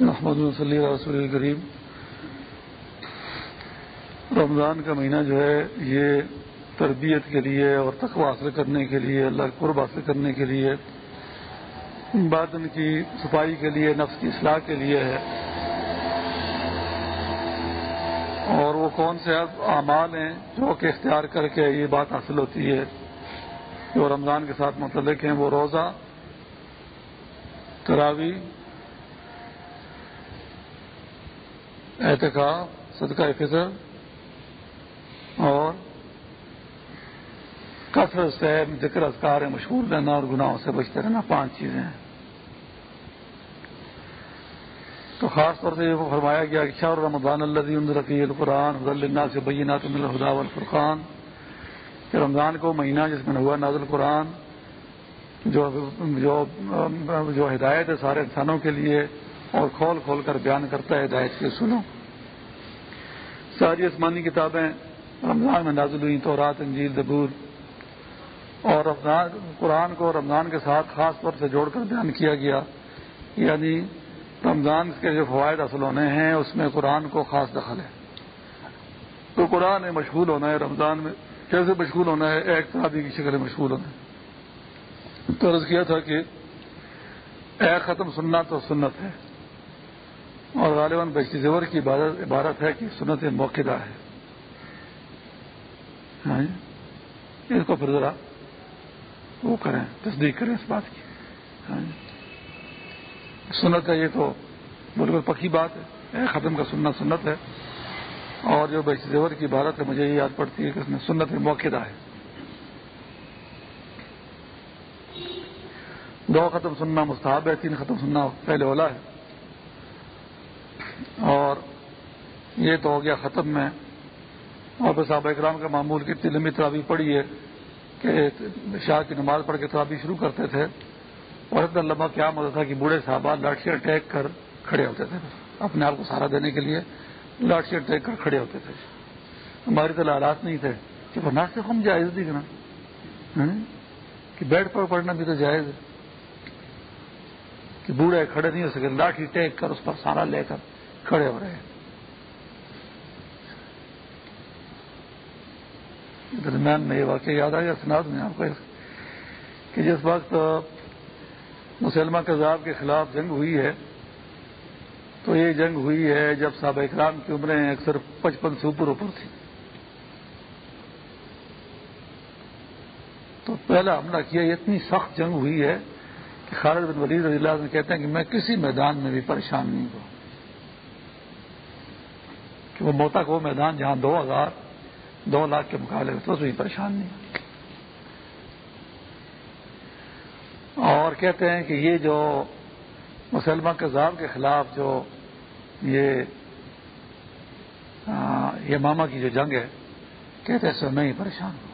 محمد صلی اللہ رسول الکریم رمضان کا مہینہ جو ہے، یہ تربیت کے لیے اور تقوی حاصل کرنے کے لیے، اللہ قرب حاصل کرنے کے لیے، باطن کی صفائی کے لیے، نفس کی اصلاح کے لیے ہے۔ اور وہ کون سے اعمال ہیں جو کہ اختیار کر کے یہ بات حاصل ہوتی ہے، جو رمضان کے ساتھ متعلق ہیں، وہ روزہ تراوی احتکاب صدقہ فطر اور کثرت سے ذکر اذکار مشہور رہنا اور گناہوں سے بچتے رہنا، پانچ چیزیں ہیں۔ تو خاص طور سے یہ فرمایا گیا کہ شاہ رمضان اللہ رفیع القرآن اللہ سے بینات الخدا الفرقان کہ رمضان کو مہینہ جس میں ہوا ناز القرآن جو جو جو ہدایت ہے سارے انسانوں کے لیے اور کھول کھول کر بیان کرتا ہے ہدایت کے سنو ساری آسمانی کتابیں رمضان میں نازل ہوئی تو رات انجیل دبور اور رمضان، قرآن کو رمضان کے ساتھ خاص طور سے جوڑ کر بیان کیا گیا۔ یعنی رمضان کے جو فوائد اصل ہونے ہیں، اس میں قرآن کو خاص دخل ہے۔ تو قرآن میں مشغول ہونا ہے، رمضان میں کیسے مشغول ہونا ہے؟ ایک شادی کی شکل مشغول ہونا ہے۔ تو عرض کیا تھا کہ ایک ختم سننا تو سنت ہے۔ اور غالباً بیشتی زیور کی عبارت ہے کہ سنت موقع ہے۔ ہاں جی۔ اس کو پھر ذرا وہ کریں، تصدیق کریں اس بات کی۔ ہاں جی۔ سنت ہے، یہ تو بالکل پکی بات ہے۔ ختم کا سننا سنت ہے۔ اور جو بیشتی زیور کی عبارت ہے، مجھے یہ یاد پڑتی ہے کہ اس میں سنت موقع ہے۔ دو ختم سننا مستحب ہے، تین ختم سننا پہلے اولا ہے۔ اور یہ تو ہو گیا ختم میں۔ اور پھر صحابہ اکرام کا معمول کی اتنی لمبی ترابی پڑی ہے کہ شاہ کی نماز پڑھ کے ترابی شروع کرتے تھے اور اتنا لمبا کیا ہوتا تھا کہ بوڑھے صحابہ لاٹھی ٹیک کر کھڑے ہوتے تھے اپنے آپ کو سہارا دینے کے لیے۔ لاٹھی ٹیک کر کھڑے ہوتے تھے۔ ہماری تو حالات نہیں تھے کہ وہ سے ہم جائز دیکھنا کہ بیڈ پر پڑھنا بھی تو جائز ہے۔ کہ بوڑھے کھڑے نہیں ہو سکے، لاٹھی ٹیک کر، اس پر سارا لے کر۔ کھڑے ہو رہے ہیں۔ درمیان میں یہ واقعہ یاد آ گیا میں آپ کو۔ کہ جس وقت مسلمہ کذاب کے خلاف جنگ ہوئی ہے، تو یہ جنگ ہوئی ہے جب صحابہ اکرام کی عمریں اکثر پچپن سے اوپر اوپر تھی تو پہلا حملہ کیا، یہ اتنی سخت جنگ ہوئی ہے کہ خالد بن رضی اللہ عنہ کہتے ہیں کہ میں کسی میدان میں بھی پریشان نہیں ہوں۔ کہ وہ موتا کو میدان جہاں دو ہزار، دو لاکھ کے مقابلے میں تو بھی پریشان نہیں۔ اور کہتے ہیں کہ یہ جو مسلمان کذاب کے خلاف جو یہ یہ ماما کی جو جنگ ہے، کہتے ہیں سو میں ہی پریشان ہوں۔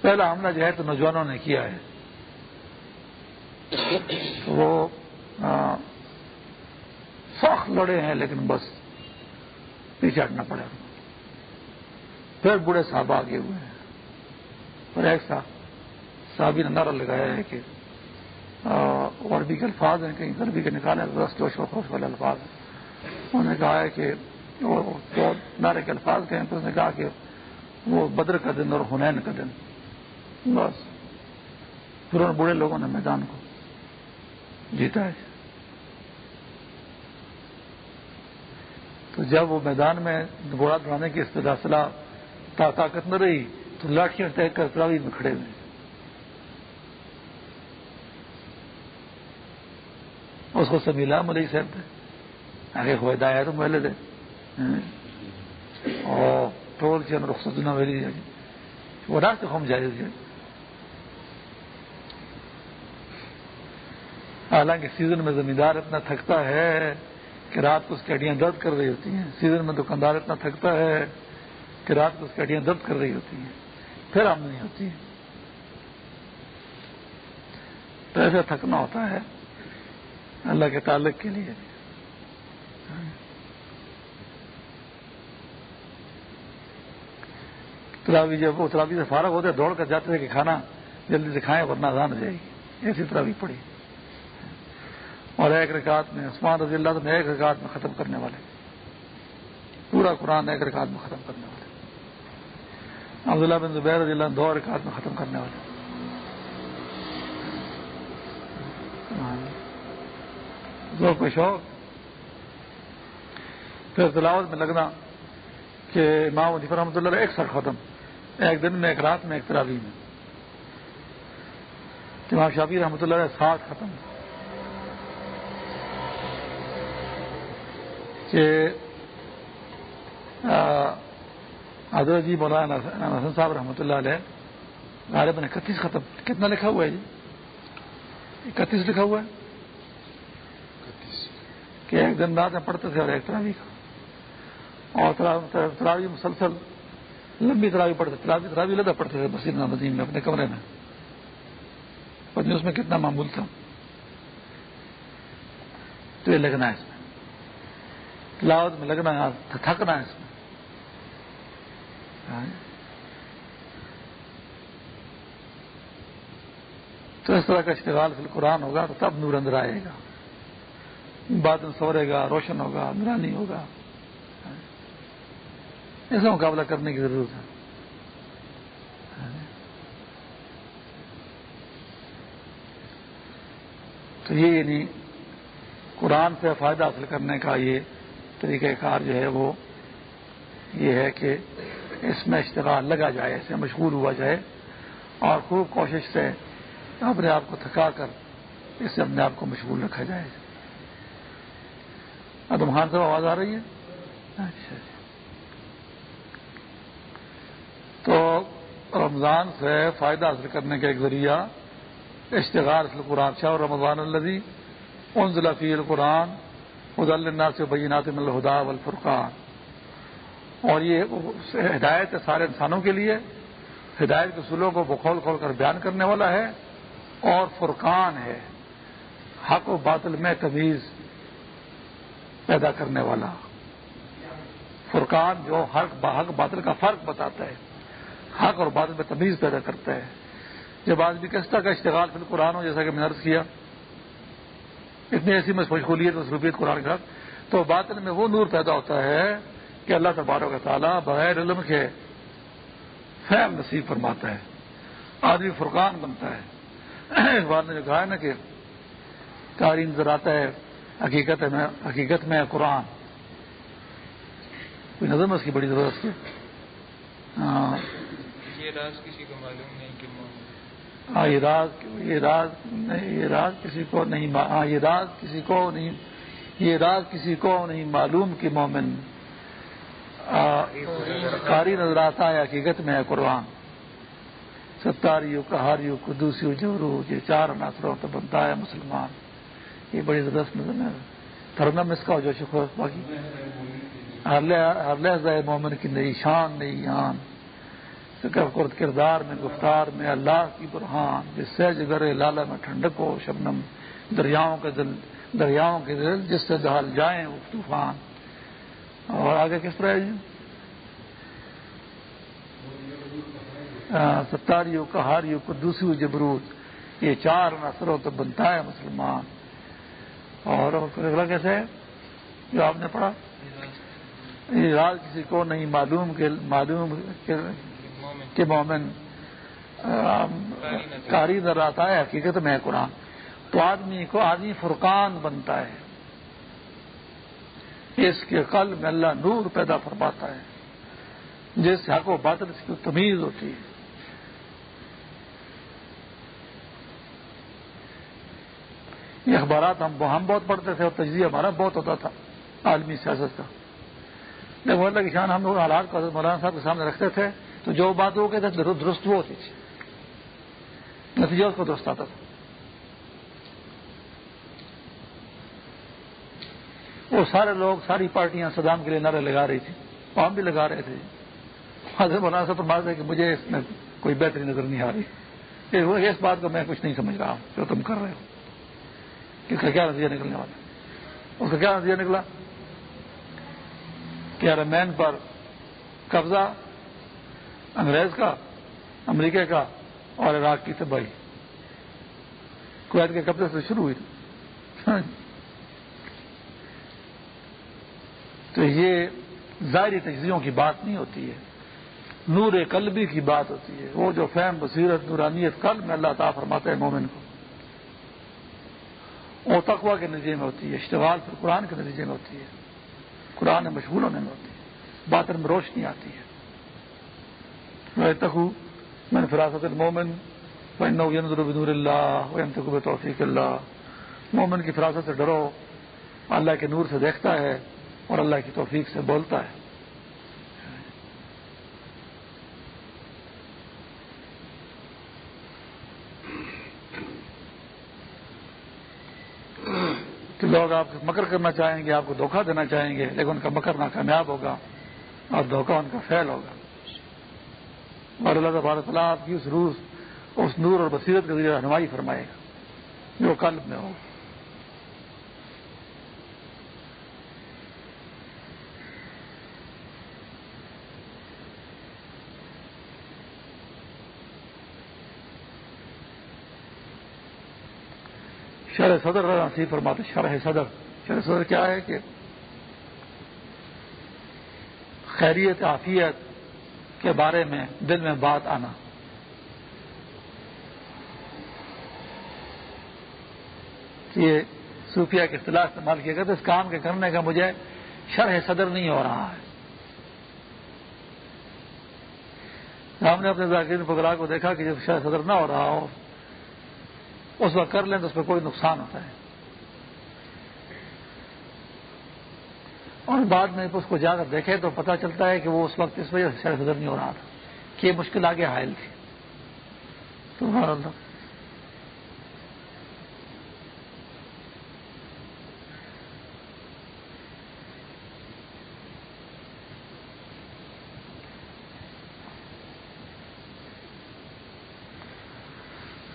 پہلا حملہ جو ہے تو نوجوانوں نے کیا ہے۔ وہ سخت لڑے ہیں لیکن بس پیچھے ہٹنا پڑے۔ پھر بوڑھے صاحب آگے ہوئے ہیں۔ اور ایک صاحب صحابی نے نعرہ لگایا ہے کہ اور بھی الفاظ ہیں، کہیں ضربی کے نکالے رس جوش و خوش والے الفاظ ہیں۔ انہوں نے کہا ہے کہ نعرے کے الفاظ کہیں، تو اس نے کہا کہ وہ بدر کا دن اور ہنین کا دن۔ بس۔ پھر ان بوڑھے لوگوں نے میدان کو جیتا ہے۔ تو جب وہ میدان میں گھوڑا دوڑانے کی استدا طاقت نہ رہی تو لاٹھیاں ٹیک کر تراوی میں کھڑے ہوئے۔ اس کو سمیلا ملئی صاحب تھے۔ آگے ہوئے آیا تو مہلے تھے۔ اور ٹول چین رخصت نہ ویلی جائے وہ رات ہم جائز جائے حالانکہ سیزن میں زمیندار اتنا تھکتا ہے۔ کہ رات کو اس کی ہڈیاں درد کر رہی ہوتی ہیں۔ سیزن میں دکاندار اتنا تھکتا ہے کہ رات کو اس کی ہڈیاں درد کر رہی ہوتی ہیں۔ پھر آمدنی ہوتی۔ ہے تو ایسا تھکنا ہوتا ہے اللہ کے تعلق کے لیے۔ تلاوی جب وہ تلاوی سے فارغ ہوتے دوڑ کر جاتے تھے کہ کھانا جلدی سے کھائیں ورنہ آزان ہو جائے گی۔ ایسی تلاوی پڑی اور ایک رکعت میں عثمان رضی اللہ نے ایک رکعت میں ختم کرنے والے۔ پورا قرآن ایک رکعت میں ختم کرنے والے۔ عبداللہ بن زبیر رضی اللہ دو رکعت میں ختم کرنے والے۔ دو کو شوق۔ پھر تلاوت میں لگنا کہ امام علیف رحمۃ اللہ ایک سر ختم، ایک دن میں، ایک رات میں، ایک تراوی میں۔ امام شافی رحمۃ اللہ سات ختم۔ کہ حضرت جی مولانا حسن صاحب رحمۃ اللہ علیہ، غالب نے اکتیس ختم کتنا لکھا ہوا ہے جی؟ اکتیس لکھا ہوا ہے؟ کہ ایک دن رات میں پڑھتے تھے اور ایک تراوی کا، اور تراوی مسلسل لمبی تراوی پڑھتے تراوی تراوی لگا پڑھتے تھے مسیح مدین میں، اپنے کمرے میں۔ پتنی اس میں کتنا معمول تھا۔ تو یہ لگنا ہے۔ اس میں تلاوت میں لگنا ہے، تھکنا ہے اس میں۔ ہاں۔ تو اس طرح کا اشتغال فی القرآن ہوگا تو تب نور اندر آئے گا۔ بعد میں سورے گا، روشن ہوگا، نورانی ہوگا۔ ہاں۔ ایسا مقابلہ کرنے کی ضرورت ہے۔ ہاں۔ تو یہ یعنی قرآن سے فائدہ حاصل کرنے کا یہ طریقہ کار جو ہے وہ یہ ہے کہ اس میں اشتغال لگا جائے اسے مشغول ہوا جائے اور خوب کوشش سے اپنے آپ کو تھکا کر اس سے اپنے آپ کو مشغول رکھا جائے۔ ادم خان صاحب، آواز آ رہی ہے؟ اچھا۔ تو رمضان سے فائدہ حاصل کرنے کا ایک ذریعہ اشتغال قرآن شاہ رمضان الدی ان ضلعی القرآن خد اللہ سے بینات الہدا والفرقان۔ اور یہ ہدایت ہے سارے انسانوں کے لیے۔ ہدایت کے سلوں کو بخول کھول کر بیان کرنے والا ہے۔ اور فرقان ہے۔ حق و باطل میں تمیز پیدا کرنے والا۔ فرقان جو حق حق باطل کا فرق بتاتا ہے۔ حق اور باطل میں تمیز پیدا کرتا ہے۔ جب آدمی کس طرح کا اشتغال فی قرآن ہو، جیسا کہ میں نے عرض کیا اتنی ایسی مشغولیت مصروفیت قرآن کے ساتھ۔ تو باطن میں وہ نور پیدا ہوتا ہے کہ اللہ تبارک و تعالیٰ بغیر علم کے فہم نصیب فرماتا ہے۔ آدمی فرقان بنتا ہے۔ اقبال نے جو کہا ہے نا کہ کاری نظر آتا ہے، حقیقت میں حقیقت میں قرآن۔ کوئی نظر میں اس کی؟ بڑی ضرورت ہے ہاں۔ یہ راز کسی کو معلوم نہیں۔ ہاں، یہ راز یہ راز یہ راز کسی کو نہیں ہاں، یہ راز کسی کو نہیں، یہ راز کسی کو نہیں معلوم کہ مومن کاری نظر آتا ہے، حقیقت میں ہے قرآن۔ ستاریو کہاریو قدوسیو جورو یہ چار عناصروں تو بنتا ہے مسلمان۔ یہ بڑی زبردست نظر ہے۔ ترنم اس کا جو شکر باقی۔ ہر لہذا مومن کی نئی شان، نئی آن۔ کرد کردار میں، گفتار میں، اللہ کی برہان، جس سے جگر لالا میں ٹھنڈک ہو، شبنم دریاؤں کے دل، دریاؤں کے دل جس سے دہل جائیں وہ طوفان۔ اور آگے کس طرح جی؟ ستاریوں کہاریوں کو دوسری جبروت، یہ چار نسلوں تو بنتا ہے مسلمان۔ اور اگلا کیسے ہے؟ جو آپ نے پڑھا؟ یہ راز کسی کو نہیں، معلوم کہ معلوم کہ مومن کاری نظر آتا ہے، حقیقت میں قرآن۔ تو آدمی کو آدمی فرقان بنتا ہے۔ اس کے قلب میں اللہ نور پیدا فرماتا ہے۔ جس حق و باطل کی تمیز ہوتی ہے۔ یہ اخبارات ہم ہم بہت پڑھتے تھے اور تجزیہ ہمارا بہت ہوتا تھا، عالمی سیاست کا۔ جب اللہ کی شان ہم لوگ حالات کو مولانا صاحب کے سامنے رکھتے تھے تو جو بات وہ کہتے تھے درست وہ ہوتی تھی۔ نتیجہ اس کو درست آتا تھا۔ وہ سارے لوگ، ساری پارٹیاں صدام کے لیے نعرے لگا رہی تھی ہم بھی لگا رہے تھے۔ حضرت مولانا صاحب بات ہے کہ مجھے اس میں کوئی بہتری نظر نہیں آ رہی۔ اس بات کو میں کچھ نہیں سمجھ رہا ہوں جو تم کر رہے ہو۔ کہ اس کا کیا نتیجہ نکلنے والا اس کا کیا نتیجہ نکلا؟ کہ رمین پر قبضہ انگریز کا، امریکہ کا اور عراق کی تباہی۔ کویت کے قبضے سے شروع ہوئی۔ تو یہ ظاہری تجزیوں کی بات نہیں ہوتی ہے۔ نور قلبی کی بات ہوتی ہے۔ وہ جو فہم، بصیرت، نورانیت، قلب میں اللہ تعالیٰ فرماتا ہے مومن کو۔ وہ تقوا کے نتیجے میں ہوتی ہے اشتوال پر قرآن کے نتیجے میں ہوتی ہے۔ قرآن میں مشغول ہونے میں ہوتی ہے۔ باطن میں روشنی آتی ہے۔ میں تخو میں نے فراست المومن بدور اللہ توفیق اللہ مومن کی فراست سے ڈرو، اللہ کے نور سے دیکھتا ہے اور اللہ کی توفیق سے بولتا ہے۔ کہ لوگ آپ مکر کرنا چاہیں گے، آپ کو دھوکہ دینا چاہیں گے، لیکن ان کا مکر ناکامیاب ہوگا اور دھوکہ ان کا فیل ہوگا۔ اور اللہ تعالیٰ تعالیٰ آپ کی اس روز اس نور اور بصیرت کے ذریعے رہنمائی فرمائے۔ گا جو قلب میں ہو۔ شرح صدر نصیب فرماتے شرح صدر۔ شرح صدر کیا ہے کہ خیریت، عافیت کے بارے میں دل میں بات آنا۔ یہ صوفیہ کے اصطلاح استعمال کیا گیا تو اس کام کے کرنے کا مجھے شرح صدر نہیں ہو رہا ہے۔ ہم نے اپنے ذاکرین فکرا کو دیکھا کہ جب شرح صدر نہ ہو رہا ہو، اس وقت کر لیں تو اس پہ کوئی نقصان ہوتا ہے۔ اور بعد میں اس کو جا کر دیکھے تو پتہ چلتا ہے کہ وہ اس وقت اس وجہ سے صدر نہیں ہو رہا تھا کہ یہ مشکل آگے حائل تھی۔ تو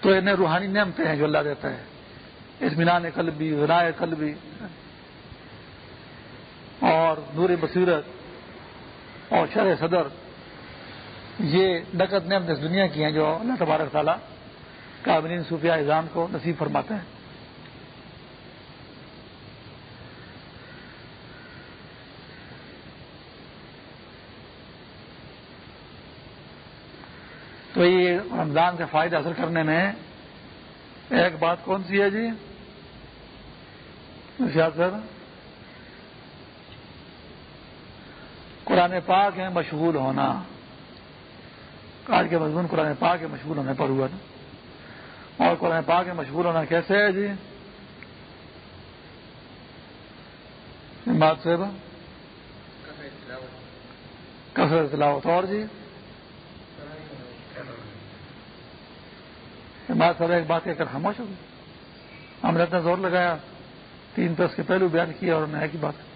تو انہیں روحانی نعمتیں ہیں جو اللہ دیتا ہے۔ اطمینان قلبی رائے قلبی۔ اور نور بصیرت اور شرح صدر، یہ نقد نعمت اس دنیا کی ہیں جو اللہ تبارک تعالیٰ کابلین صوفیہ اظام کو نصیب فرماتے ہیں۔ تو یہ رمضان کا فائدہ حاصل کرنے میں ایک بات کون سی ہے جی؟ سر؟ قرآن پاک ہے، مشغول ہونا۔ آج کے مضمون قرآن پاک کے مشغول ہونے پر ہوا نا اور قرآن پاک کے مشغول ہونا کیسے ہے جی؟ بات صاحب؟ کثرت تلاوت۔ اور جی؟ بات سر ایک بات کہہ کر خاموش ہو گئی ہم نے اتنا زور لگایا، تین پرس کے پہلو بیان کیا اور نیا کی بات۔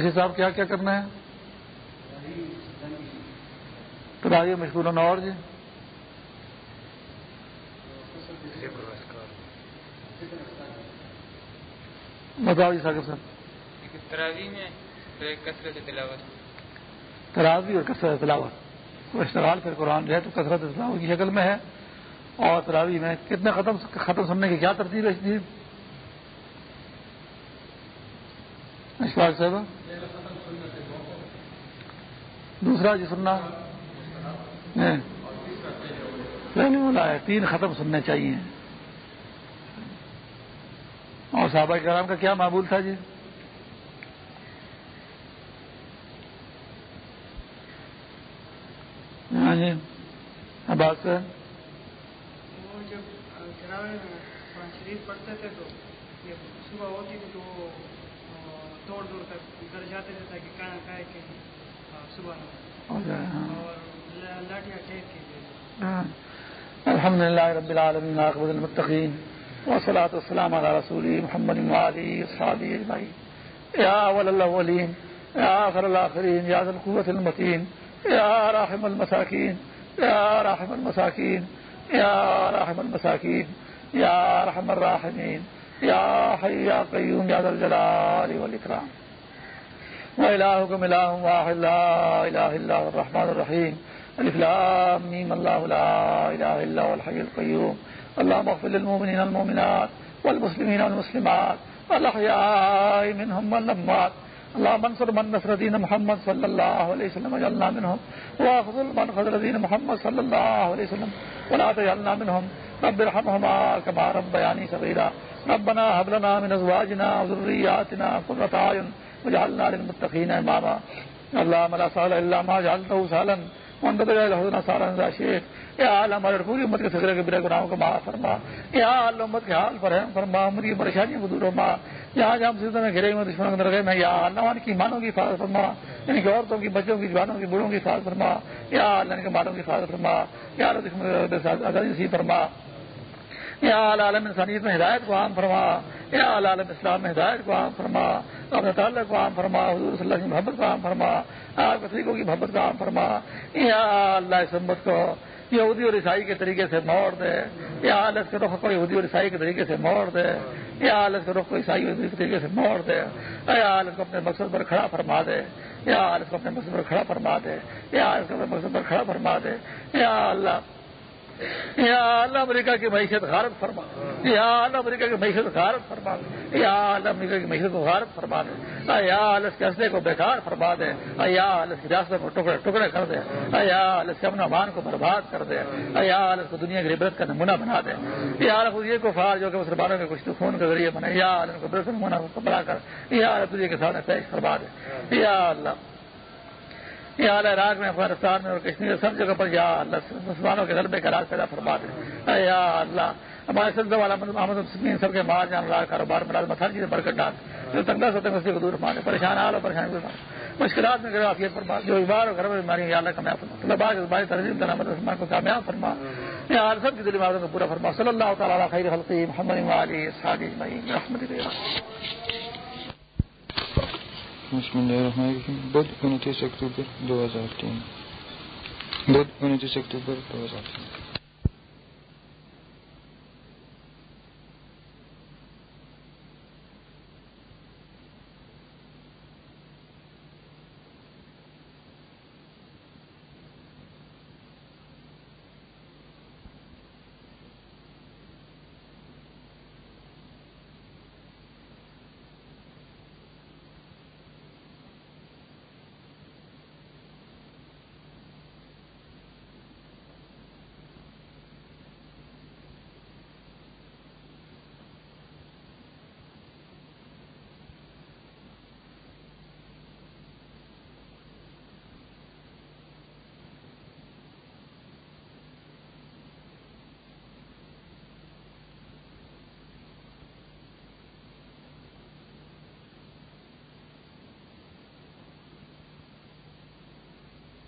ارشد صاحب کیا کیا کرنا ہے؟ تو آئیے مشکور ہونا اور جی۔ بتاؤ جی ساگر صاحب۔ تراوی میں تراوی اور کثرت تلاوت۔ اشتغال پھر قرآن جو ہے تو کثرت اسلام کی شکل میں ہے۔ اور تراوی میں کتنے ختم ختم سننے کی کیا ترتیب ہے اس لیے اشفاق صاحب۔ دوسرا جی سننا۔ ہاں۔ پہلے والا ہے۔ تین ختم سننے چاہیے۔ اور صحابہ کرام کا کیا معمول تھا جی؟ ہاں جی۔ بات سر شریف پڑھتے تھے تو صبح ہوتی تھی تو دوڑ دوڑ تک گھر جاتے تھے تاکہ کہاں کہ اور لاٹیاں ٹھیک کی الحمد للہ رب العالمین عاقبت المتقین والصلاة والسلام على رسول محمد وعلي اصحابه اجمعين يا اول الاولين يا اخر الاخرين يا ذا القوة المتين يا راحم المساكين يا راحم المساكين يا راحم المساكين يا رحم الراحمين يا حي يا قيوم يا ذا الجلال والإكرام وإلهكم إله واحد، لا إله إلا هو الرحمن الرحيم الف لام ميم الله لا إله إلا هو الحي القيوم اللهم اغفر للمؤمنين والمؤمنات والمسلمين والمسلمات الأحياء منهم والأموات. اللهم انصر من نصر دين محمد صلى الله عليه وسلم، وجعلنا منهم. واخذل من خذل دين محمد صلى الله عليه وسلم، ولا تجعلنا منهم. رب ارحمهما كما ربياني صغيرا. ربنا هب لنا من ازواجنا وذرياتنا قرة اعين واجعلنا للمتقين اماما اللهم لا سهل الا ما جعلته سهلا ہمارے پوری امت کے سگرے کے برے گناہوں کو معاف فرما۔ یا اللہ امت کے حال پر فرما۔ امت کی پریشانیوں کو دور فرما یہاں جہاں سلسلے میں گھرے ہوئے دشمنوں کے رہے میں یا اللہ ان کی مانوں کی حفاظت فرما۔ یعنی کہ عورتوں کی، بچوں کی، جوانوں کی، بوڑھوں کی حفاظت فرما۔ یا اللہ ان کے مالوں کی حفاظت فرما۔ یا اللہ دشمن فرما۔ یا عالم انسانیت میں ہدایت کو عام فرما یا عالم اسلام میں ہدایت کو عام فرما، اپنے تعلق کو عام فرما، حضور صلی اللہ کی محبت کو عام فرما، آپ طریقوں کی محبت کا عام فرما۔ یا اللہ اس امت کو یہودی اور عیسائی کے طریقے سے موڑ دے۔ یا عالت کے رخ کو یہودی اور عیسائی کے طریقے سے موڑ دے۔ یا عالت کے رخ کو عیسائی کے طریقے سے موڑ دے۔ یا عالت کو اپنے مقصد پر کھڑا فرما دے۔ یا عالت کو اپنے مقصد پر کھڑا فرما دے۔ یا عالت کو اپنے مقصد پر کھڑا فرما دے۔ یا اللہ یا اللہ امریکہ کی معیشت غارت فرما یا اللہ امریکہ کی معیشت غارت فرما دے یا اللہ امریکہ کی معیشت کو غارت فرما دے یا اللہ اس کے ہنسنے کو بیکار فرما دے یا اللہ اس کی ریاست کو ٹکڑے ٹکڑے کر دے یا اللہ اس کے امن امان کو برباد کر دے یا اللہ اس کو دنیا کی عبرت کا نمونہ بنا دے یا اللہ یہ کو جو کہ مسلمانوں کے کچھ خون کے ذریعے بنے یا اللہ کو نمونہ بنا کر یا اللہ تجھے کے سامنے پیش فرما دے یا اللہ یا اللہ عراق میں، افغانستان میں اور کشمیر، سب جگہ پر یا اللہ، مسلمانوں کے غلبے کا راج پیدا فرما دے۔ یا اللہ، ہمارے سلسلہ والا محمد مسلم سب کے مال، جان اللہ کاروبار میں ہر چیز برکت ڈال۔ جو تنگا سوتے ہیں اسی کو دور فرما پریشان حال اور پریشانی مشکلات میں آفیت فرما۔ جو بیمار اور گھر میں بیماری، یا اللہ کامیاب فرما۔ طلبا کے بھائی تنظیم کا نام مسلمان کو کامیاب فرما۔ یا سب کی دلی بیماریوں کو پورا فرما۔ صلی اللہ تعالیٰ خیر حلقی محمد علی صادی رحمت اللہ۔ بسم اللہ الرحمن الرحیم۔ بدھ انتیس اکتوبر دو ہزار تین۔ بدھ انتیس اکتوبر دو ہزار تین۔